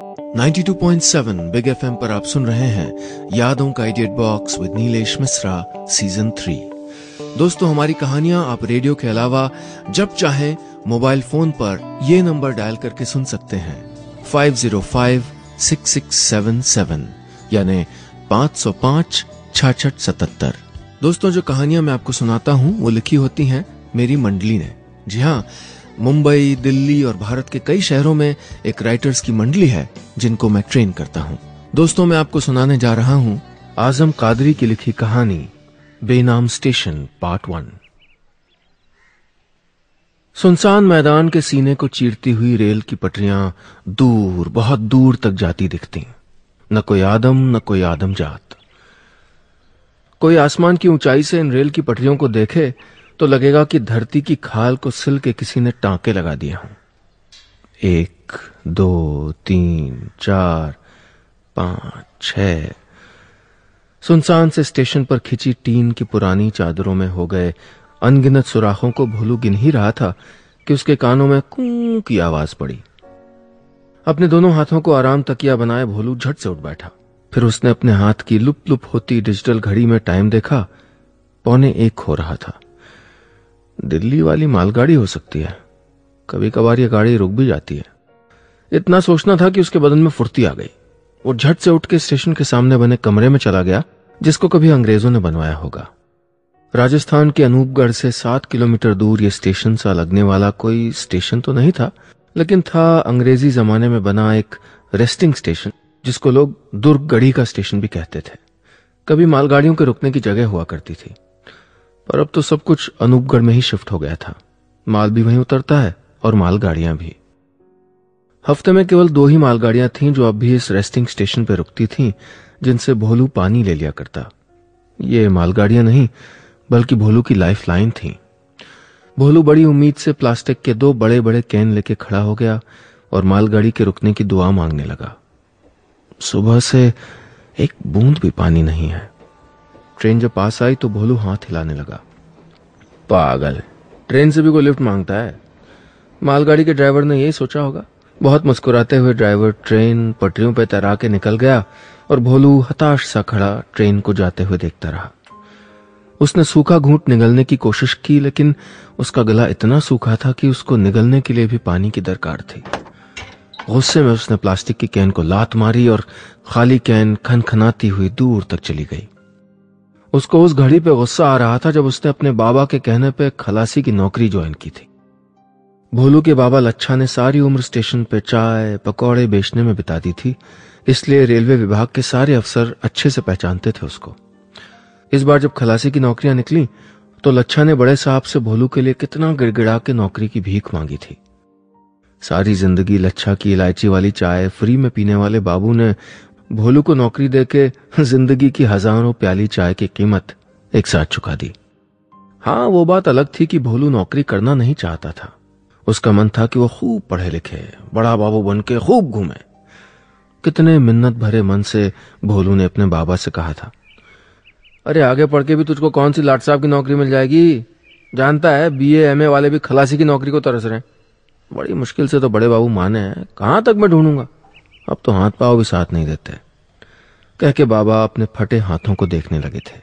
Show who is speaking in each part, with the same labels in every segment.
Speaker 1: 92.7 big FM पर आप सुन रहे हैं यादों का idiot box with Neelesh Mishra season three दोस्तों, हमारी कहानियाँ आप रेडियो के अलावा जब चाहें मोबाइल फ़ोन पर ये नंबर डायल करके सुन सकते हैं। 505-6677 यानी 505 छाछठ सतहत्तर। दोस्तों, जो कहानियाँ मैं आपको सुनाता हूँ, वो लिखी होती हैं मेरी मंडली ने। जी हाँ मुंबई, दिल्ली और भारत के कई शहरों में एक राइटर्स की मंडली है, जिनको मैं ट्रेन करता हूँ। दोस्तों, मैं आपको सुनाने जा रहा हूँ आज़म कादरी की लिखी कहानी, बेनाम स्टेशन पार्ट वन सुनसान मैदान के सीने को चीरती हुई रेल की पटरियाँ दूर, बहुत दूर तक जाती दिखती। न कोई आदम, न कोई आदम जात। कोई आसमान की ऊंचाई से इन रेल की पटरियों को देखे तो लगेगा कि धरती की खाल को सिल के किसी ने टांके लगा दिए हों। एक, दो, तीन, चार, पाँच छ सुनसान से स्टेशन पर खिंची टीन की पुरानी चादरों में हो गए अनगिनत सुराखों को भोलू गिन ही रहा था कि उसके कानों में कू की आवाज़ पड़ी। अपने दोनों हाथों को आराम तकिया बनाए भोलू झट से उठ बैठा। फिर उसने अपने हाथ की लुप लुप होती डिजिटल घड़ी में टाइम देखा, पौने एक हो रहा था। दिल्ली वाली मालगाड़ी हो सकती है। कभी कभार यह गाड़ी रुक भी जाती है। इतना सोचना था कि उसके बदन में फुर्ती आ गई। वो झट से उठ के स्टेशन के सामने बने कमरे में चला गया, जिसको कभी अंग्रेज़ों ने बनवाया होगा। राजस्थान के अनूपगढ़ से सात किलोमीटर दूर ये स्टेशन सा लगने वाला कोई स्टेशन तो नहीं था, लेकिन था अंग्रेज़ी जमाने में बना एक रेस्टिंग स्टेशन, जिसको लोग दुर्ग गढ़ी का स्टेशन भी कहते थे। कभी मालगाड़ियों के रुकने की जगह हुआ करती थी। पर अब तो सब कुछ अनूपगढ़ में ही शिफ्ट हो गया था। माल भी वहीं उतरता है और मालगाड़ियाँ भी। हफ़्ते में केवल दो ही मालगाड़ियाँ थीं जो अब भी इस रेस्टिंग स्टेशन पर रुकती थीं, जिनसे भोलू पानी ले लिया करता। ये मालगाड़ियाँ नहीं, बल्कि भोलू की लाइफ लाइन थी। भोलू बड़ी उम्मीद से प्लास्टिक के दो बड़े बड़े कैन लेके खड़ा हो गया और मालगाड़ी के रुकने की दुआ मांगने लगा। सुबह से एक बूंद भी पानी नहीं है। ट्रेन जब पास आई तो भोलू हाथ हिलाने लगा। पागल। ट्रेन से भी कोई लिफ्ट माँगता है? मालगाड़ी के ड्राइवर ने यही सोचा होगा। बहुत मुस्कुराते हुए ड्राइवर ट्रेन पटरियों पर तैरा के निकल गया और भोलू हताश सा खड़ा ट्रेन को जाते हुए देखता रहा। उसने सूखा घूंट निगलने की कोशिश की, लेकिन उसका गला इतना सूखा था कि उसको निगलने के लिए भी पानी की दरकार थी। गुस्से में उसने प्लास्टिक की कैन को लात मारी और खाली कैन खनखनाती हुई दूर तक चली गई। उसको उस घड़ी पे गुस्सा आ रहा था जब उसने अपने बाबा के कहने पे खलासी की नौकरी ज्वाइन की थी। भोलू के बाबा लच्छा ने सारी उम्र स्टेशन पे चाय, पकौड़े बेचने में बिता दी थी, इसलिए रेलवे विभाग के सारे अफसर अच्छे से पहचानते थे उसको। इस बार जब खलासी की नौकरियाँ निकली तो लच्छा ने बड़े साहब से भोलू के लिए कितना गिड़गिड़ा के नौकरी की भीख मांगी थी। सारी ज़िंदगी लच्छा की इलायची वाली चाय, फ्री में पीने वाले बाबू ने भोलू को नौकरी देके ज़िंदगी की हज़ारों प्याली चाय की कीमत एक साथ चुका दी। हाँ वो बात अलग थी कि भोलू नौकरी करना नहीं चाहता था। उसका मन था कि वो खूब पढ़े लिखे बड़ा बाबू बन के खूब घूमे। कितने मिन्नत भरे मन से भोलू ने अपने बाबा से कहा था, अरे, आगे पढ़ के भी तुझको कौन सी लाट साहब की नौकरी मिल जाएगी? जानता है बीए एमए वाले भी खलासी की नौकरी को तरस रहे बड़ी मुश्किल से तो बड़े बाबू माने हैं। कहाँ तक मैं ढूंढूँगा? अब तो हाथ पाव भी साथ नहीं देते। कह के बाबा अपने फटे हाथों को देखने लगे थे।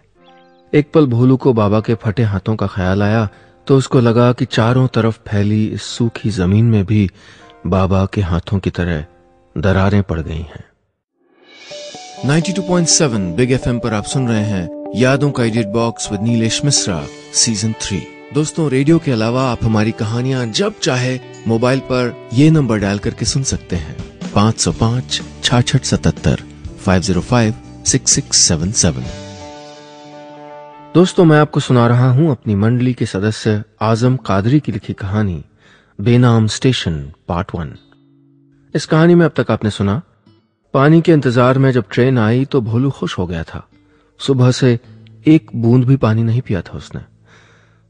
Speaker 1: एक पल भोलू को बाबा के फटे हाथों का ख्याल आया तो उसको लगा कि चारों तरफ़ फैली इस सूखी ज़मीन में भी बाबा के हाथों की तरह दरारें पड़ गई हैं। 92.7 बिग एफएम पर आप सुन रहे हैं यादों का idiot box with Neelesh Mishra, season three. दोस्तों, रेडियो के अलावा आप हमारी कहानियाँ जब चाहे मोबाइल पर ये नंबर डायल करके सुन सकते हैं। पाँच सौ पाँच, छाछठ सतहत्तर five zero five six six seven seven दोस्तों, मैं आपको सुना रहा हूँ अपनी मंडली के सदस्य आज़म कादरी की लिखी कहानी, बेनाम स्टेशन, पार्ट वन। इस कहानी में अब तक आपने सुना, पानी के इंतज़ार में जब ट्रेन आई तो भोलू खुश हो गया था। सुबह से एक बूंद भी पानी नहीं पिया था उसने।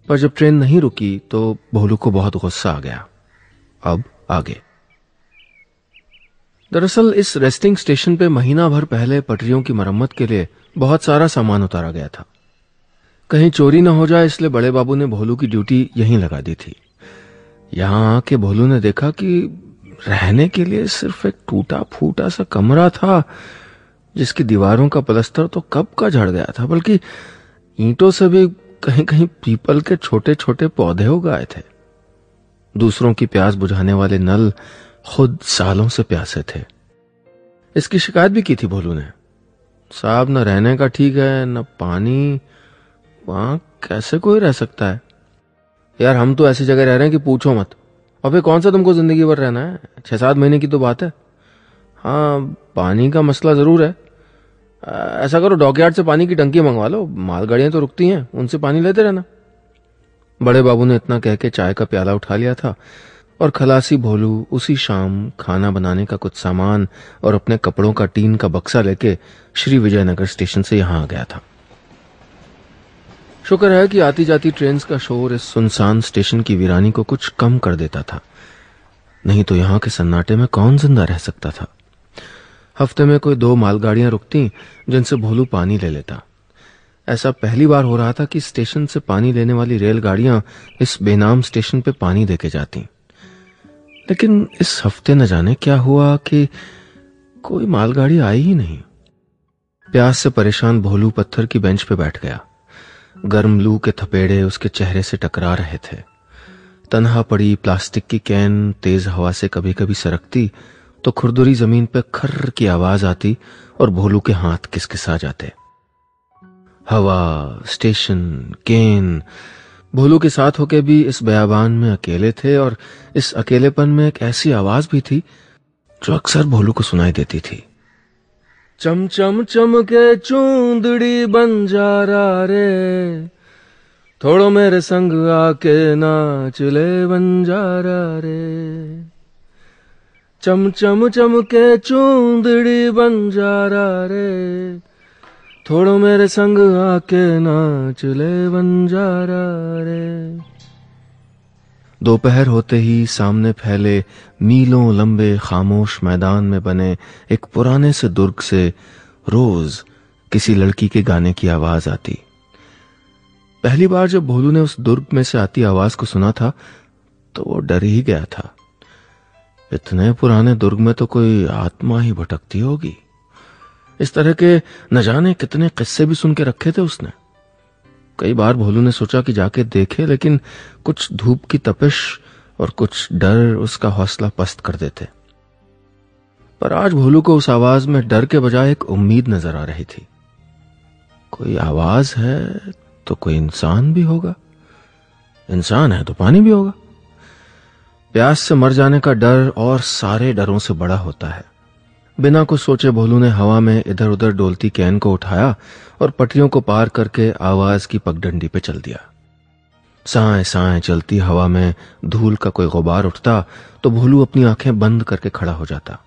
Speaker 1: पर जब ट्रेन नहीं रुकी तो भोलू को बहुत गुस्सा आ गया। अब आगे। दरअसल, इस रेस्टिंग स्टेशन पे महीना भर पहले पटरियों की मरम्मत के लिए बहुत सारा सामान उतारा गया था। कहीं चोरी न हो जाए, इसलिए बड़े बाबू ने भोलू की ड्यूटी यहीं लगा दी थी। यहाँ आके भोलू ने देखा कि रहने के लिए सिर्फ़ एक टूटा फूटा सा कमरा था, जिसकी दीवारों का पलस्तर तो कब का झड़ गया था, बल्कि ईंटों से भी कहीं कहीं पीपल के छोटे छोटे पौधे उगाए थे। दूसरों की प्यास बुझाने वाले नल खुद सालों से प्यासे थे। इसकी शिकायत भी की थी भोलू ने। साहब न रहने का ठीक है, न पानी, वहाँ कैसे कोई रह सकता है? यार, हम तो ऐसी जगह रह रहे हैं कि पूछो मत। और फिर कौन सा तुमको ज़िंदगी भर रहना है? छह सात महीने की तो बात है। हाँ पानी का मसला ज़रूर है। ऐसा करो, डॉकयार्ड से पानी की टंकी मंगवा लो। मालगाड़ियाँ तो रुकती हैं, उनसे पानी लेते रहना। बड़े बाबू ने इतना कह के चाय का प्याला उठा लिया था। और खलासी भोलू उसी शाम खाना बनाने का कुछ सामान और अपने कपड़ों का टीन का बक्सा लेके श्री विजयनगर स्टेशन से यहाँ आ गया था। शुक्र है कि आती जाती ट्रेन का शोर इस सुनसान स्टेशन की वीरानी को कुछ कम कर देता था। नहीं तो यहाँ के सन्नाटे में कौन ज़िंदा रह सकता था? हफ़्ते में कोई दो मालगाड़ियाँ रुकती जिनसे भोलू पानी ले लेता। ऐसा पहली बार हो रहा था कि स्टेशन से पानी लेने वाली रेलगाड़ियाँ इस बेनाम स्टेशन पे पानी देके जाती। लेकिन इस हफ़्ते न जाने क्या हुआ कि कोई मालगाड़ी आई ही नहीं। प्यास से परेशान भोलू पत्थर की बेंच पे बैठ गया। गर्म लू के थपेड़े उसके चेहरे से टकरा रहे थे। तनहा पड़ी, प्लास्टिक की कैन तेज हवा से कभी कभी सरकती तो खुरदुरी ज़मीन पर खर्र की आवाज़ आती और भोलू के हाथ किसकिसा जाते। हवा, स्टेशन, केन भोलू के साथ होके भी इस बयाबान में अकेले थे और इस अकेलेपन में एक ऐसी आवाज़ भी थी जो अक्सर भोलू को सुनाई देती थी। चम चम चम के चूंदड़ी बंजारा रे थोड़ो मेरे संग आके नाच ले बंजारा रे चम चम चम के चूंदड़ी बंजारा रे थोड़ो मेरे संग आके नाच ले बंजारा रे। दोपहर होते ही सामने फैले मीलों लंबे खामोश मैदान में बने एक पुराने से दुर्ग से रोज किसी लड़की के गाने की आवाज़ आती। पहली बार जब भोलू ने उस दुर्ग में से आती आवाज़ को सुना था तो वो डर ही गया था। इतने पुराने दुर्ग में तो कोई आत्मा ही भटकती होगी। इस तरह के न जाने कितने किस्से भी सुन के रखे थे उसने। कई बार भोलू ने सोचा कि जाके देखे, लेकिन कुछ धूप की तपिश और कुछ डर उसका हौसला पस्त कर देते। पर आज भोलू को उस आवाज़ में डर के बजाय एक उम्मीद नज़र आ रही थी। कोई आवाज़ है तो कोई इंसान भी होगा। इंसान है तो पानी भी होगा। प्यास से मर जाने का डर और सारे डरों से बड़ा होता है। बिना कुछ सोचे भोलू ने हवा में इधर उधर डोलती कैन को उठाया और पटरियों को पार करके आवाज़ की पगडंडी पे चल दिया। साए साए चलती हवा में धूल का कोई गुबार उठता तो भोलू अपनी आँखें बंद करके खड़ा हो जाता।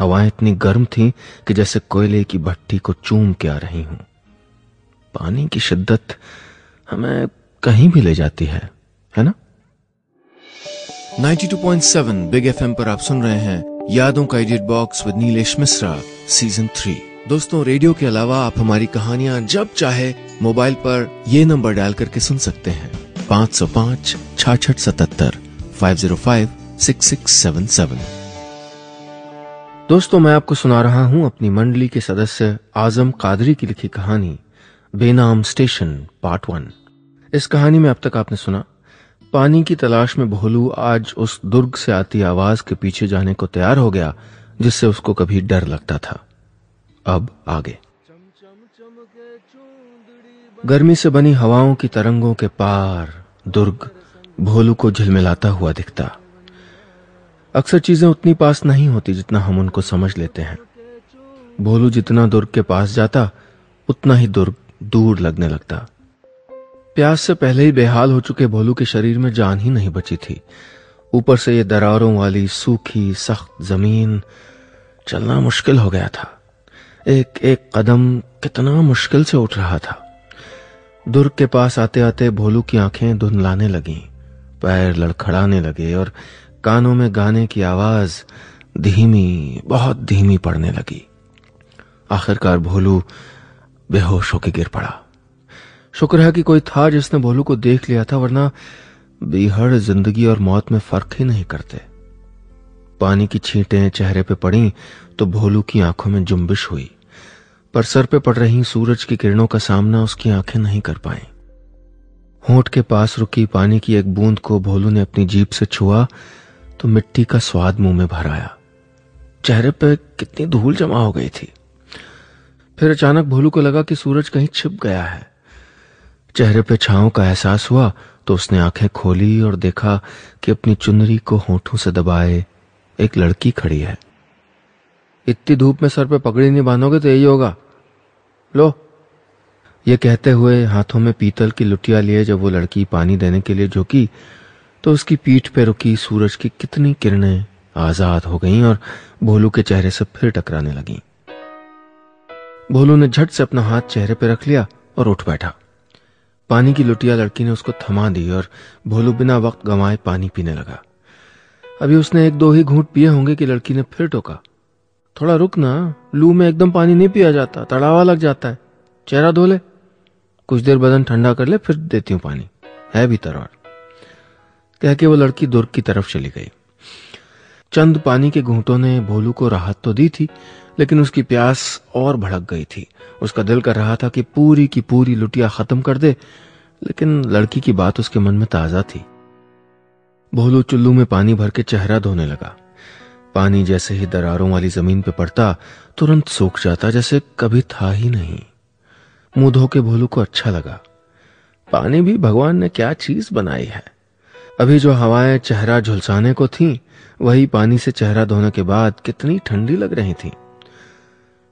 Speaker 1: हवाएँ इतनी गर्म थीं कि जैसे कोयले की भट्टी को चूम के आ रही हूँ। पानी की शिद्दत हमें कहीं भी ले जाती है है ना? 92.7 बिग एफएम पर आप सुन रहे हैं यादों का idiot box with Neelesh Mishra, season three. दोस्तों, रेडियो के अलावा आप हमारी कहानियाँ जब चाहे, मोबाइल पर ये नंबर डायल करके सुन सकते हैं। पाँच सौ पाँच, छाछठ सतहत्तर five zero five six six seven seven दोस्तों, मैं आपको सुना रहा हूँ अपनी मंडली के सदस्य आज़म कादरी की लिखी कहानी, बेनाम स्टेशन, पार्ट वन। इस कहानी में अब तक आपने सुना पानी की तलाश में भोलू आज उस दुर्ग से आती आवाज़ के पीछे जाने को तैयार हो गया, जिससे उसको कभी डर लगता था। अब आगे। गर्मी से बनी हवाओं की तरंगों के पार दुर्ग भोलू को झिलमिलाता हुआ दिखता। अक्सर चीज़ें उतनी पास नहीं होती जितना हम उनको समझ लेते हैं। भोलू जितना दुर्ग के पास जाता, उतना ही दुर्ग दूर लगने लगता। प्यास से पहले ही बेहाल हो चुके भोलू के शरीर में जान ही नहीं बची थी। ऊपर से ये दरारों वाली सूखी, सख्त ज़मीन चलना मुश्किल हो गया था। एक एक कदम कितना मुश्किल से उठ रहा था। दुर्ग के पास आते आते भोलू की आँखें धुंधलाने लगी, पैर लड़खड़ाने लगे और कानों में गाने की आवाज़ धीमी, बहुत धीमी पड़ने लगी। आखिरकार भोलू बेहोश होकर गिर पड़ा। शुक्र है कि कोई था जिसने भोलू को देख लिया था, वरना बेहड़ ज़िंदगी और मौत में फ़र्क ही नहीं करते। पानी की छींटें चेहरे पे पड़ी तो भोलू की आँखों में जुम्बिश हुई। पर सर पे पड़ रही सूरज की किरणों का सामना उसकी आँखें नहीं कर पाई। होठ के पास रुकी पानी की एक बूंद को भोलू ने अपनी जीप से छुआ तो मिट्टी का स्वाद मुँह में भर आया। चेहरे पे कितनी धूल जमा हो गई थी। फिर अचानक भोलू को लगा कि सूरज कहीं छिप गया है। चेहरे पे छाओं का एहसास हुआ तो उसने आँखें खोली और देखा कि अपनी चुनरी को होठों से दबाए एक लड़की खड़ी है। इतनी धूप में सर पे पगड़ी नहीं बांधोगे तो यही होगा। लो। ये कहते हुए हाथों में पीतल की लुटिया लिए जब वो लड़की पानी देने के लिए झुकी तो उसकी पीठ पे रुकी सूरज की कितनी किरणें आज़ाद हो गईं और भोलू के चेहरे से फिर टकराने लगीं। भोलू ने झट से अपना हाथ चेहरे पे रख लिया और उठ बैठा। पानी की लुटिया लड़की ने उसको थमा दी और भोलू बिना वक्त गंवाए पानी पीने लगा। अभी उसने एक दो ही घूंट पिए होंगे कि लड़की ने फिर टोका। थोड़ा रुक ना, लू में एकदम पानी नहीं पिया जाता, तड़ावा लग जाता है। चेहरा धो ले। कुछ देर बदन ठंडा कर ले, फिर देती हूँ पानी। है भी तरवार कह के वो लड़की दुर्ग की तरफ़ चली गई। चंद पानी के घूंटों ने भोलू को राहत तो दी थी, लेकिन उसकी प्यास और भड़क गई थी। उसका दिल कर रहा था कि पूरी की पूरी लुटिया खत्म कर दे, लेकिन लड़की की बात उसके मन में ताज़ा थी। भोलू चुल्लू में पानी भर के चेहरा धोने लगा। पानी जैसे ही दरारों वाली ज़मीन पे पड़ता, तुरंत सूख जाता, जैसे कभी था ही नहीं। मुँह धो के भोलू को अच्छा लगा। पानी भी भगवान ने क्या चीज़ बनाई है? अभी जो हवाएँ चेहरा झुलसाने को थीं, वही पानी से चेहरा धोने के बाद कितनी ठंडी लग रही थी।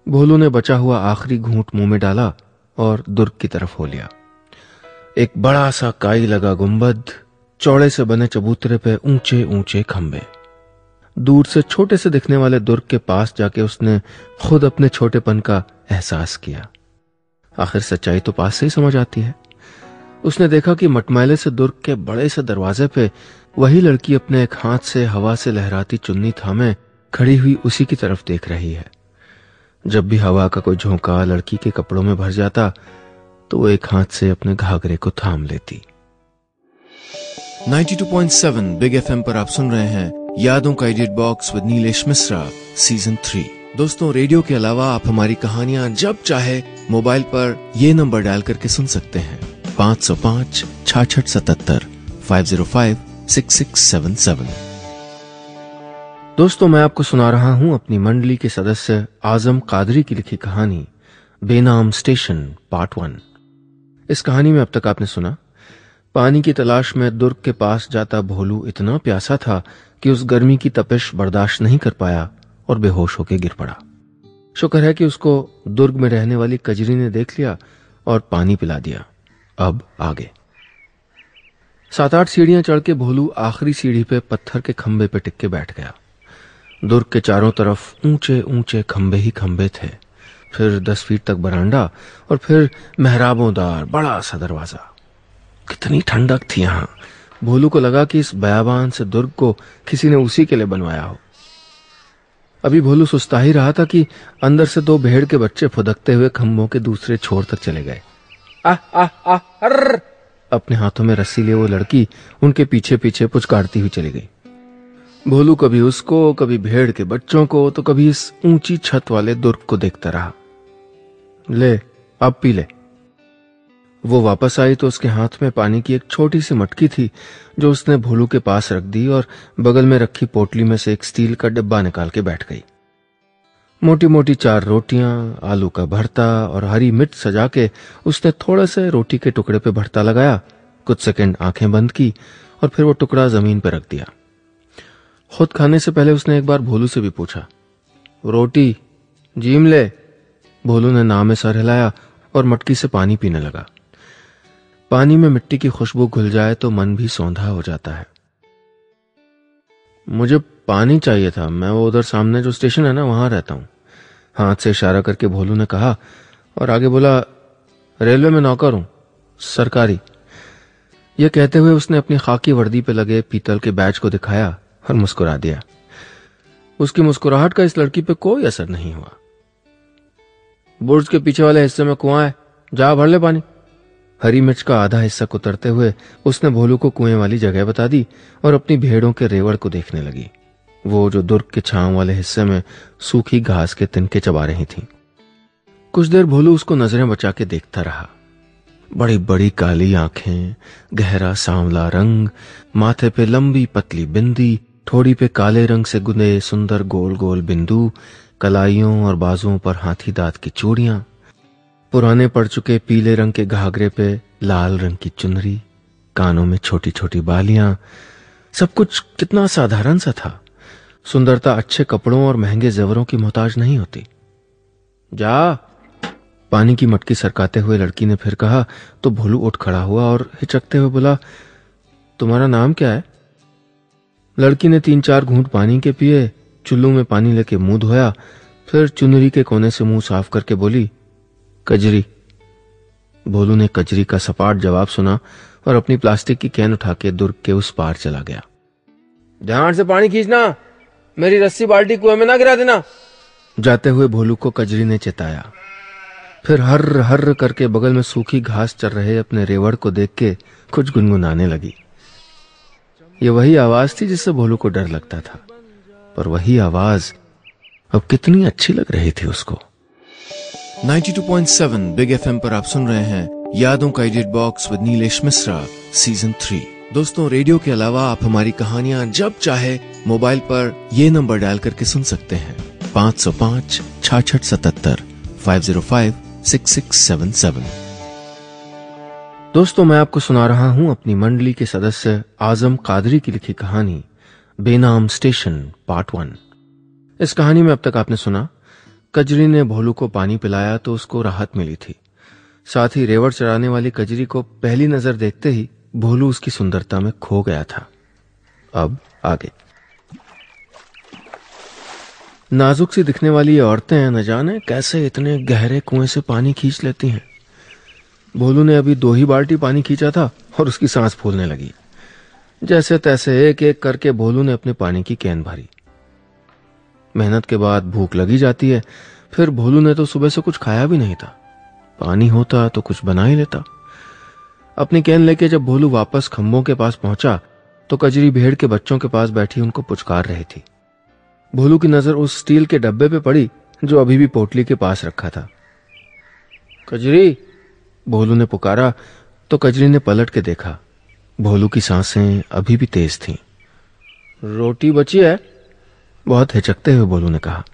Speaker 1: भोलू ने बचा हुआ आखिरी घूंट मुँह में डाला और दुर्ग की तरफ़ हो लिया। एक बड़ा सा काई लगा गुंबद चौड़े से बने चबूतरे पे ऊँचे ऊँचे खंबे दूर से छोटे से दिखने वाले दुर्ग के पास जाके उसने खुद अपने छोटेपन का एहसास किया। आखिर सच्चाई तो पास से ही समझ आती है। उसने देखा कि मटमैले से दुर्ग के बड़े से दरवाजे पे वही लड़की अपने एक हाथ से हवा से लहराती चुन्नी थामे खड़ी हुई उसी की तरफ़ देख रही है। जब भी हवा का कोई झोंका लड़की के कपड़ों में भर जाता तो वो एक हाथ से अपने घाघरे को थाम लेती।
Speaker 2: 92.7 बिग एफएम पर आप सुन रहे हैं यादों का idiot box with Neelesh Mishra, season three. दोस्तों, रेडियो के अलावा आप हमारी कहानियाँ जब चाहे मोबाइल पर ये नंबर डायल करके सुन सकते हैं। पाँच सौ पाँच, छाछठ सतहत्तर five zero five six six seven seven
Speaker 1: दोस्तों, मैं आपको सुना रहा हूँ अपनी मंडली के सदस्य आज़म कादरी की लिखी कहानी, बेनाम स्टेशन, पार्ट वन। इस कहानी में अब तक आपने सुना, पानी की तलाश में दुर्ग के पास जाता भोलू इतना प्यासा था कि उस गर्मी की तपिश बर्दाश्त नहीं कर पाया और बेहोश होकर गिर पड़ा। शुक्र है कि उसको दुर्ग में रहने वाली कजरी ने देख लिया और पानी पिला दिया। अब आगे। सात आठ सीढ़ियाँ चढ़ के भोलू आखिरी सीढ़ी पे पत्थर के खंबे पे टिक के बैठ गया। दुर्ग के चारों तरफ़ ऊँचे ऊँचे खंबे ही खंबे थे। फिर दस फीट तक बरांडा और फिर मेहराबोदार बड़ा सा दरवाज़ा। कितनी ठंडक थी यहाँ। भोलू को लगा कि इस बयाबान से दुर्ग को किसी ने उसी के लिए बनवाया हो। अभी भोलू सुस्ता ही रहा था कि अंदर से दो भेड़ के बच्चे फुदकते हुए खंभों के दूसरे छोर तक चले गए। आ आ आ अपने हाथों में रस्सी लिए वो लड़की उनके पीछे पीछे पुचकारती हुई चली गई। भोलू कभी उसको, कभी भेड़ के बच्चों को तो कभी इस ऊँची छत वाले दुर्ग को देखता रहा। ले, अब पी ले। वो वापस आई तो उसके हाथ में पानी की एक छोटी सी मटकी थी, जो उसने भोलू के पास रख दी और बगल में रखी पोटली में से एक स्टील का डिब्बा निकाल के बैठ गई। मोटी मोटी चार रोटियाँ, आलू का भरता और हरी मिर्च सजा के उसने थोड़े से रोटी के टुकड़े पे भरता लगाया, कुछ सेकंड आँखें बंद की और फिर वो टुकड़ा ज़मीन पर रख दिया। खुद खाने से पहले उसने एक बार भोलू से भी पूछा, रोटी, जीम ले? भोलू ने नाम में सर हिलाया और मटकी से पानी पीने लगा। पानी में मिट्टी की खुशबू घुल जाए तो मन भी सौंधा हो जाता है। मुझे पानी चाहिए था, मैं वो उधर सामने जो स्टेशन है ना, वहाँ रहता हूँ। हाथ से इशारा करके भोलू ने कहा और आगे बोला, रेलवे में नौकर हूँ, सरकारी। यह कहते हुए उसने अपनी खाकी वर्दी पे लगे पीतल के बैच को दिखाया और मुस्कुरा दिया। उसकी मुस्कुराहट का इस लड़की पे कोई असर नहीं हुआ। बुर्ज के पीछे वाले हिस्से में कुआँ है, जा भर ले पानी। हरी मिर्च का आधा हिस्सा कुतरते हुए उसने भोलू को कुएँ वाली जगह बता दी और अपनी भेड़ों के रेवड़ को देखने लगी। वो जो दुर्ग के छांव वाले हिस्से में सूखी घास के तिनके चबा रही थी। कुछ देर भोलू उसको नज़रें बचा के देखता रहा। बड़ी बड़ी काली आँखें, गहरा सांवला रंग, माथे पे लंबी पतली बिंदी, थोड़ी पे काले रंग से गुने सुंदर गोल गोल बिंदु, कलाइयों और बाजुओं पर हाथी दांत की चूड़ियाँ, पुराने पड़ चुके पीले रंग के घाघरे पे लाल रंग की चुनरी, कानों में छोटी छोटी बालियाँ, सब कुछ कितना साधारण सा था। सुंदरता अच्छे कपड़ों और महँगे जेवरों की मोहताज नहीं होती। जा। पानी की मटकी सरकाते हुए लड़की ने फिर कहा तो भोलू उठ खड़ा हुआ और हिचकते हुए बोला, तुम्हारा नाम क्या है? लड़की ने तीन चार घूंट पानी के पिए, चुल्लू में पानी लेके मुँह धोया, फिर चुनरी के कोने से मुँह साफ़ करके बोली, कजरी। भोलू ने कजरी का सपाट जवाब सुना और अपनी प्लास्टिक की कैन उठा के दुर्ग के उस पार चला गया। ध्यान से पानी खींचना। मेरी रस्सी बाल्टी कुएँ में ना गिरा देना। जाते हुए भोलू को कजरी ने चेताया। फिर हर हर करके बगल में सूखी घास चल रहे अपने रेवड़ को देख के कुछ गुनगुनाने लगी। ये वही आवाज़ थी जिससे भोलू को डर लगता था। पर वही आवाज़ अब कितनी अच्छी लग रही थी उसको।
Speaker 2: 92.7 बिग एफएम पर आप सुन रहे हैं यादों का idiot box with Neelesh Mishra season three. दोस्तों रेडियो के अलावा आप हमारी कहानियाँ जब चाहे मोबाइल पर ये नंबर डायल करके सुन सकते हैं। पाँच सौ पाँच छाछठ सतहत्तर five zero five, six six seven seven.
Speaker 1: दोस्तों, मैं आपको सुना रहा हूँ अपनी मंडली के सदस्य आज़म कादरी की लिखी कहानी, बेनाम स्टेशन, पार्ट वन। इस कहानी में अब तक आपने सुना, कजरी ने भोलू को पानी पिलाया तो उसको राहत मिली थी। साथ ही रेवड़ चराने वाली कजरी को पहली नज़र देखते ही भोलू उसकी सुंदरता में खो गया था। अब आगे। नाजुक सी दिखने वाली ये औरतें, न जाने कैसे इतने गहरे कुएँ से पानी खींच लेती हैं। भोलू ने अभी दो ही बाल्टी पानी खींचा था और उसकी सांस फूलने लगी। जैसे तैसे एक एक करके भोलू ने अपने पानी की कैन भरी। मेहनत के बाद भूख लगी जाती है, फिर भोलू ने तो सुबह से कुछ खाया भी नहीं था। पानी होता तो कुछ बना ही लेता। अपनी कैन लेके जब भोलू वापस खंभों के पास पहुँचा तो कजरी भेड़ के बच्चों के पास बैठी उनको पुचकार रही थी। भोलू की नज़र उस स्टील के डब्बे पे पड़ी, जो अभी भी पोटली के पास रखा था। कजरी, भोलू ने पुकारा तो कजरी ने पलट के देखा। भोलू की साँसें अभी भी तेज थीं। रोटी बची है? बहुत हिचकते हुए भोलू ने कहा।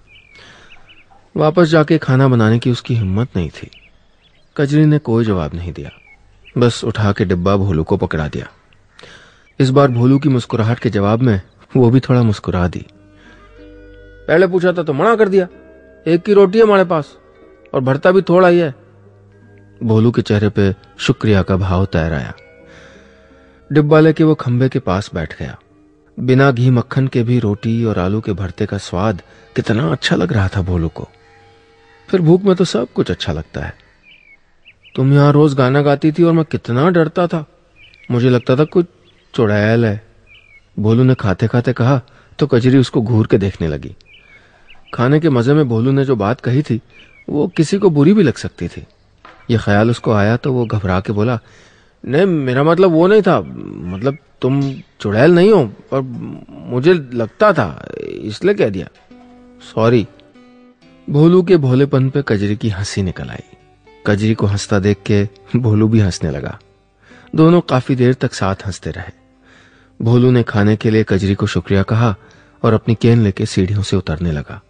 Speaker 1: वापस जाके खाना बनाने की उसकी हिम्मत नहीं थी। कजरी ने कोई जवाब नहीं दिया। बस उठा के डिब्बा भोलू को पकड़ा दिया। इस बार भोलू की मुस्कुराहट के जवाब में वो भी थोड़ा मुस्कुरा दी। पहले पूछा था तो मना कर दिया। एक की रोटी है हमारे पास, और भरता भी थोड़ा ही है। भोलू के चेहरे पे शुक्रिया का भाव तैर आया। डिब्बा लेके वो खंबे के पास बैठ गया। बिना घी मक्खन के भी रोटी और आलू के भरते का स्वाद कितना अच्छा लग रहा था भोलू को। फिर भूख में तो सब कुछ अच्छा लगता है। तुम यहाँ रोज गाना गाती थी और मैं कितना डरता था। मुझे लगता था कुछ चुड़ैल है। भोलू ने खाते खाते कहा तो कजरी उसको घूर के देखने लगी। खाने के मज़े में भोलू ने जो बात कही थी, वो किसी को बुरी भी लग सकती थी। ये ख्याल उसको आया तो वो घबरा के बोला, नहीं, मेरा मतलब वो नहीं था। मतलब तुम चुड़ैल नहीं हो, पर मुझे लगता था, इसलिए कह दिया। सॉरी भोलू के भोलेपन पे कजरी की हँसी निकल आई। कजरी को हंसता देख के भोलू भी हंसने लगा। दोनों काफ़ी देर तक साथ हँसते रहे। भोलू ने खाने के लिए कजरी को शुक्रिया कहा और अपनी कैन लेके सीढ़ियों से उतरने लगा।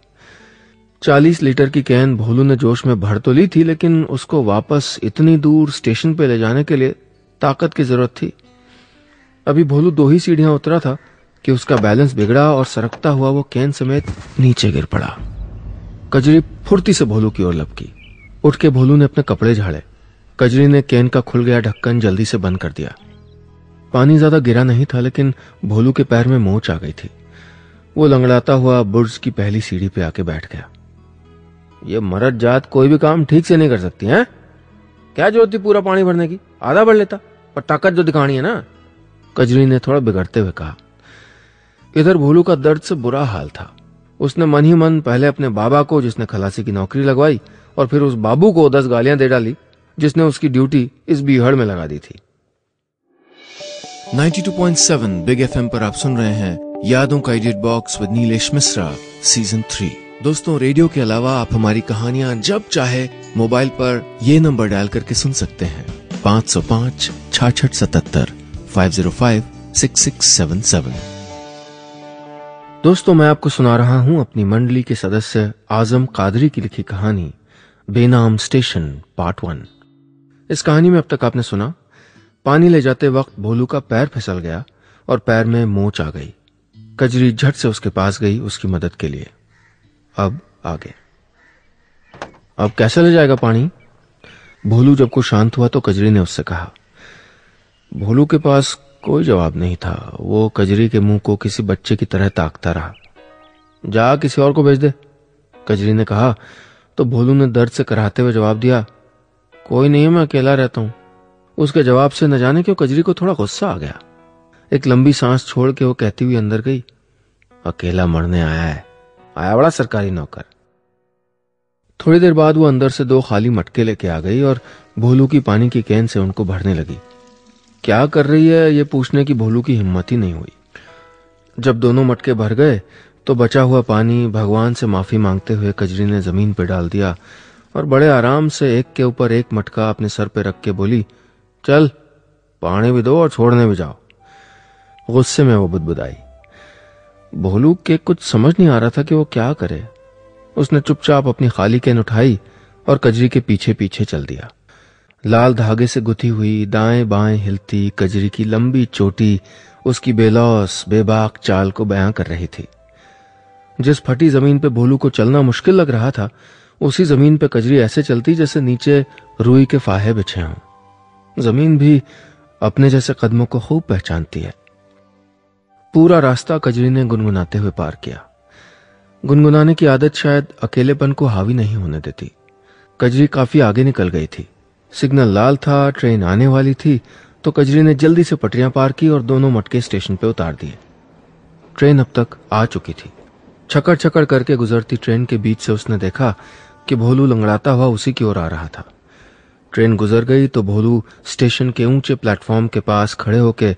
Speaker 1: चालीस लीटर की कैन भोलू ने जोश में भर तो ली थी, लेकिन उसको वापस इतनी दूर स्टेशन पे ले जाने के लिए ताकत की ज़रूरत थी। अभी भोलू दो ही सीढ़ियाँ उतरा था कि उसका बैलेंस बिगड़ा और सरकता हुआ वो कैन समेत नीचे गिर पड़ा। कजरी फुर्ती से भोलू की ओर लपकी। उठ के भोलू ने अपने कपड़े झाड़े। कजरी ने कैन का खुल गया ढक्कन जल्दी से बंद कर दिया। पानी ज़्यादा गिरा नहीं था, लेकिन भोलू के पैर में मोच आ गई थी। वो लंगड़ाता हुआ बुर्ज की पहली सीढ़ी पे आके बैठ गया। ये मरद जात कोई भी काम ठीक से नहीं कर सकती, है? क्या ज़रूरत थी पूरा पानी भरने की? आधा भर लेता? पर ताकत जो दिखानी है ना? कजरी ने थोड़ा बिगड़ते हुए कहा, इधर भोलू का दर्द से बुरा हाल था। उसने मन ही मन पहले अपने बाबा को, जिसने खलासी की नौकरी लगवाई, और फिर उस बाबू को दस गालियाँ दे डाली, जिसने उसकी ड्यूटी इस बीहड़ में लगा दी थी।
Speaker 2: 92.7 बिग एफएम पर आप सुन रहे हैं यादों का idiot box with Neelesh Mishra, season three. दोस्तों, रेडियो के अलावा आप हमारी कहानियाँ जब चाहे मोबाइल पर ये नंबर डायल करके सुन सकते हैं। पाँच सौ पाँच छाछठ सतहत्तर five, zero, five, six six, seven seven.
Speaker 1: दोस्तों, मैं आपको सुना रहा हूँ अपनी मंडली के सदस्य आज़म कादरी की लिखी कहानी, बेनाम स्टेशन, पार्ट वन। इस कहानी में अब तक आपने सुना, पानी ले जाते वक्त भोलू का पैर फिसल गया और पैर में मोच आ गई। कजरी झट से उसके पास गई उसकी मदद के लिए। अब आगे। अब कैसे ले जाएगा पानी? भोलू जब को शांत हुआ तो कजरी ने उससे कहा, भोलू के पास कोई जवाब नहीं था। वो कजरी के मुँह को किसी बच्चे की तरह ताकता रहा। जा, किसी और को भेज दे। कजरी ने कहा तो भोलू ने दर्द से कराते हुए जवाब दिया, कोई नहीं, मैं अकेला रहता हूँ। उसके जवाब से न जाने क्यों कजरी को थोड़ा गुस्सा आ गया? एक लंबी सांस छोड़ के वो कहती हुई अंदर गई, अकेला मरने आया है। आया बड़ा सरकारी नौकर। थोड़ी देर बाद वो अंदर से दो खाली मटके लेके आ गई और भोलू की पानी की कैन से उनको भरने लगी। क्या कर रही है? ये पूछने की भोलू की हिम्मत ही नहीं हुई। जब दोनों मटके भर गए तो बचा हुआ पानी भगवान से माफ़ी मांगते हुए कजरी ने ज़मीन पर डाल दिया और बड़े आराम से एक के ऊपर एक मटका अपने सर पे रख के बोली, चल, पानी भी दो और छोड़ने भी जाओ। गुस्से में वो बुदबुदाई। भोलू के कुछ समझ नहीं आ रहा था कि वो क्या करे। उसने चुपचाप अपनी खाली कैन उठाई और कजरी के पीछे पीछे चल दिया। लाल धागे से गुथी हुई दाएँ बाएँ हिलती कजरी की लंबी चोटी उसकी बेलौस, बेबाक चाल को बयां कर रही थी। जिस फटी ज़मीन पे भोलू को चलना मुश्किल लग रहा था, उसी ज़मीन पे कजरी ऐसे चलती जैसे नीचे रुई के फाहे बिछे हों। ज़मीन भी अपने जैसे कदमों को खूब पहचानती है। पूरा रास्ता कजरी ने गुनगुनाते हुए पार किया। गुनगुनाने की आदत शायद अकेलेपन को हावी नहीं होने देती। कजरी काफ़ी आगे निकल गई थी। सिग्नल लाल था, ट्रेन आने वाली थी तो कजरी ने जल्दी से पटरियाँ पार की और दोनों मटके स्टेशन पे उतार दिए। ट्रेन अब तक आ चुकी थी। छकड़ छकड़ करके गुजरती ट्रेन के बीच से उसने देखा कि भोलू लंगड़ाता हुआ उसी की ओर आ रहा था। ट्रेन गुजर गई तो भोलू स्टेशन के ऊँचे प्लेटफॉर्म के पास खड़े होके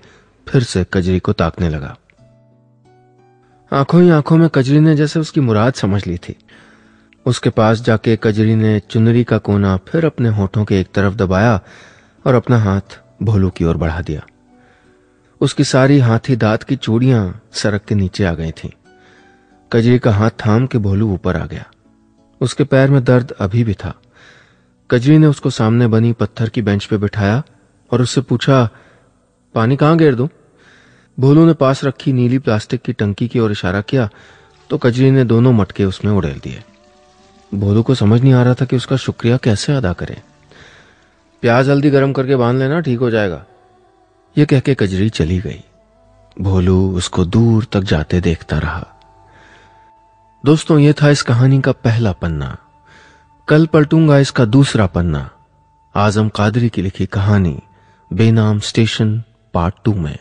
Speaker 1: फिर से कजरी को ताकने लगा। आँखों ही आँखों में कजरी ने जैसे उसकी मुराद समझ ली थी। उसके पास जाके कजरी ने चुनरी का कोना फिर अपने होठों के एक तरफ़ दबाया और अपना हाथ भोलू की ओर बढ़ा दिया। उसकी सारी हाथी दांत की चूड़ियाँ सड़क के नीचे आ गई थीं। कजरी का हाथ थाम के भोलू ऊपर आ गया। उसके पैर में दर्द अभी भी था। कजरी ने उसको सामने बनी पत्थर की बेंच पे बिठाया और उससे पूछा, पानी कहाँ गेर दूँ? भोलू ने पास रखी नीली प्लास्टिक की टंकी की ओर इशारा किया तो कजरी ने दोनों मटके उसमें उड़ेल दिए। भोलू को समझ नहीं आ रहा था कि उसका शुक्रिया कैसे अदा करे। प्याज हल्दी गर्म करके बाँध लेना, ठीक हो जाएगा। यह कह के कजरी चली गई। भोलू उसको दूर तक जाते देखता रहा। दोस्तों, ये था इस कहानी का पहला पन्ना। कल पलटूँगा इसका दूसरा पन्ना। आज़म कादरी की लिखी कहानी, बेनाम स्टेशन, पार्ट टू में।